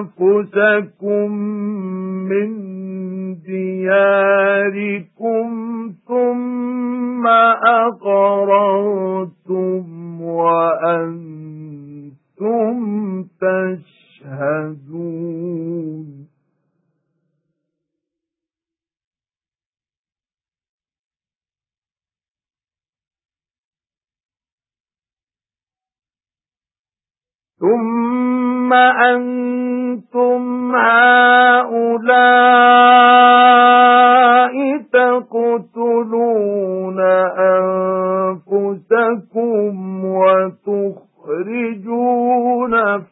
أَنفُسَكُم مِّن دِيَارِكُمْ ثُمَّ أَقْرَرْتُمْ ثُمَّ أَنْتُمْ هَؤُلَاءِ تَقْتُلُونَ أَنفُسَكُمْ وَتُخْرِجُونَ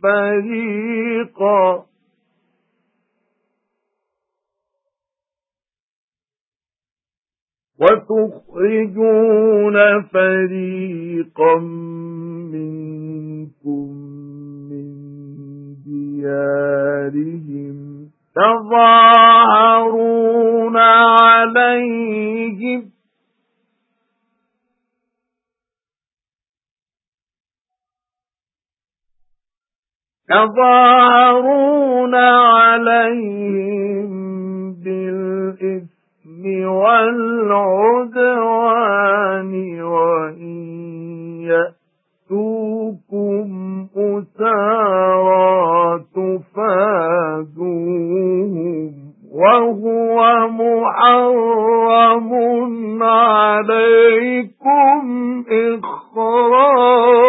فَرِيقًا. وَتُخْرِجُونَ فَرِيقًا مِنْكُمْ دِيَارِهِمْ تَظَاهَرُونَ عَلَيْهِمْ. تَظَاهَرُونَ عَلَيْهِمْ بِالْإِثْمِ وَالْعُدْوَانِ. وَهُوَ مُحَرَّمٌ عَلَيْكُمْ إِخْرَاجُهُمْ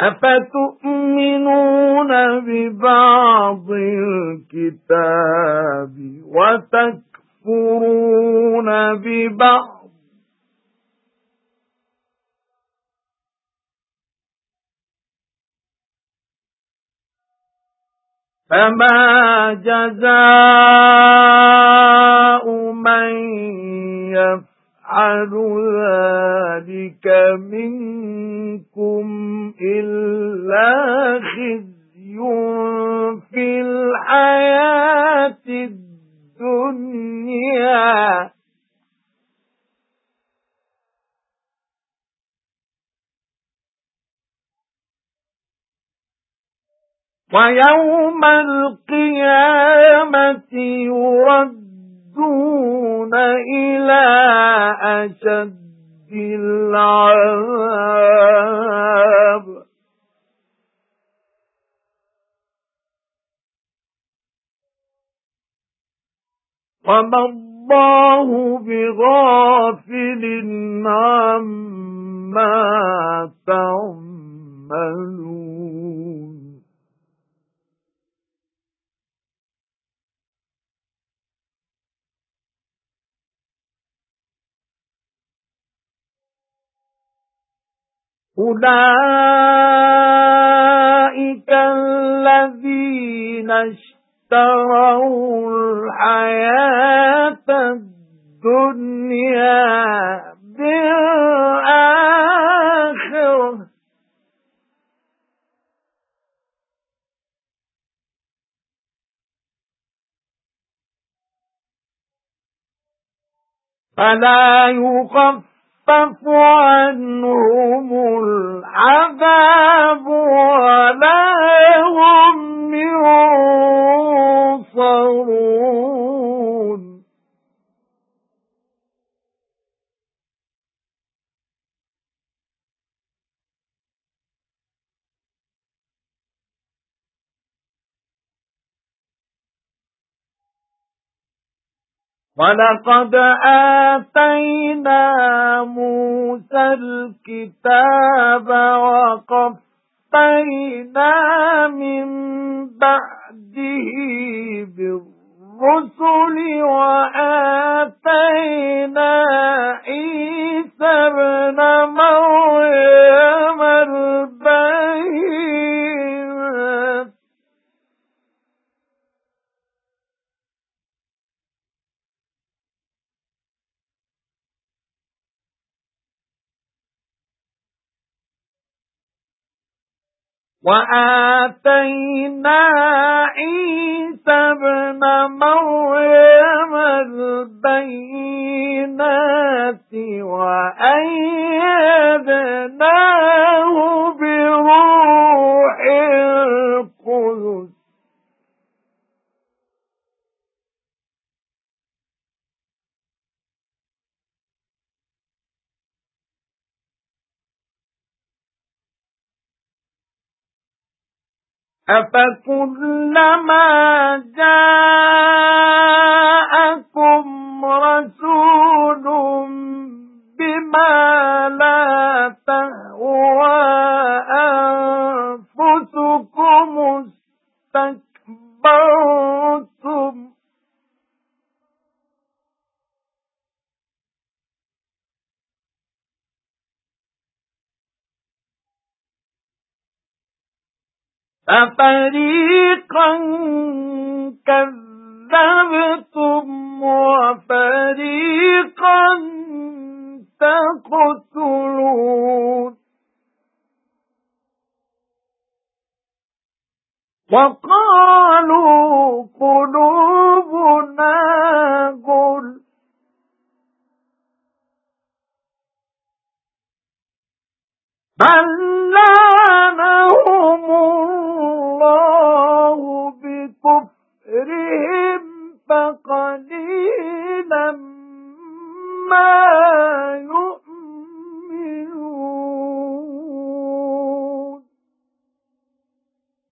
أَفَتُؤْمِنُونَ بِبَعْضِ الْكِتَابِ وَتَكْفُرُونَ بِبَعْضٍ فَمَا جَزَاءُ مَن يَفْعَلُ ذَلِكَ مِنكُمْ إِلَّا خِزْيٌ فِي الْحَيَاةِ الدُّنْيَا. وَيَوْمَ الْقِيَامَةِ يُرَدُّونَ إِلَى أَشَدِّ الْعَذَابِ. وَمَا اللَّهُ بِغَافِلٍ أُولَئِكَ الَّذِينَ اشْتَرَوُا الْحَيَاةَ الدُّنْيَا بِالْآخِرَةِ. فَلَا يُخَفَّفُ عَنْهُمُ الْعَذَابُ وَلَا هُمْ يُنصَرُونَ وَلَقَدْ آتَيْنَا مُوسَى الْكِتَابَ وَقَفَّيْنَا مِن بَعْدِهِ بِالرُّسُلِ وَآتَيْنَا عِيسَى ابْنَ وَآتَيْنَا عِيسَى ابْنَ مَرْيَمَ الْبَيِّنَاتِ وَأَيَّدْنَاهُ أَفَكُلَّمَا جَاءَكُمْ أَفَرِيقًا كَذَّبْتُمْ وَفَرِيقًا تَقْتُلُونَ. وَقَالُوا قُلُوبُنَا غُلْفٌ بَل لَّعَنَهُمُ اللَّهُ بِكُفْرِهِمْ مَا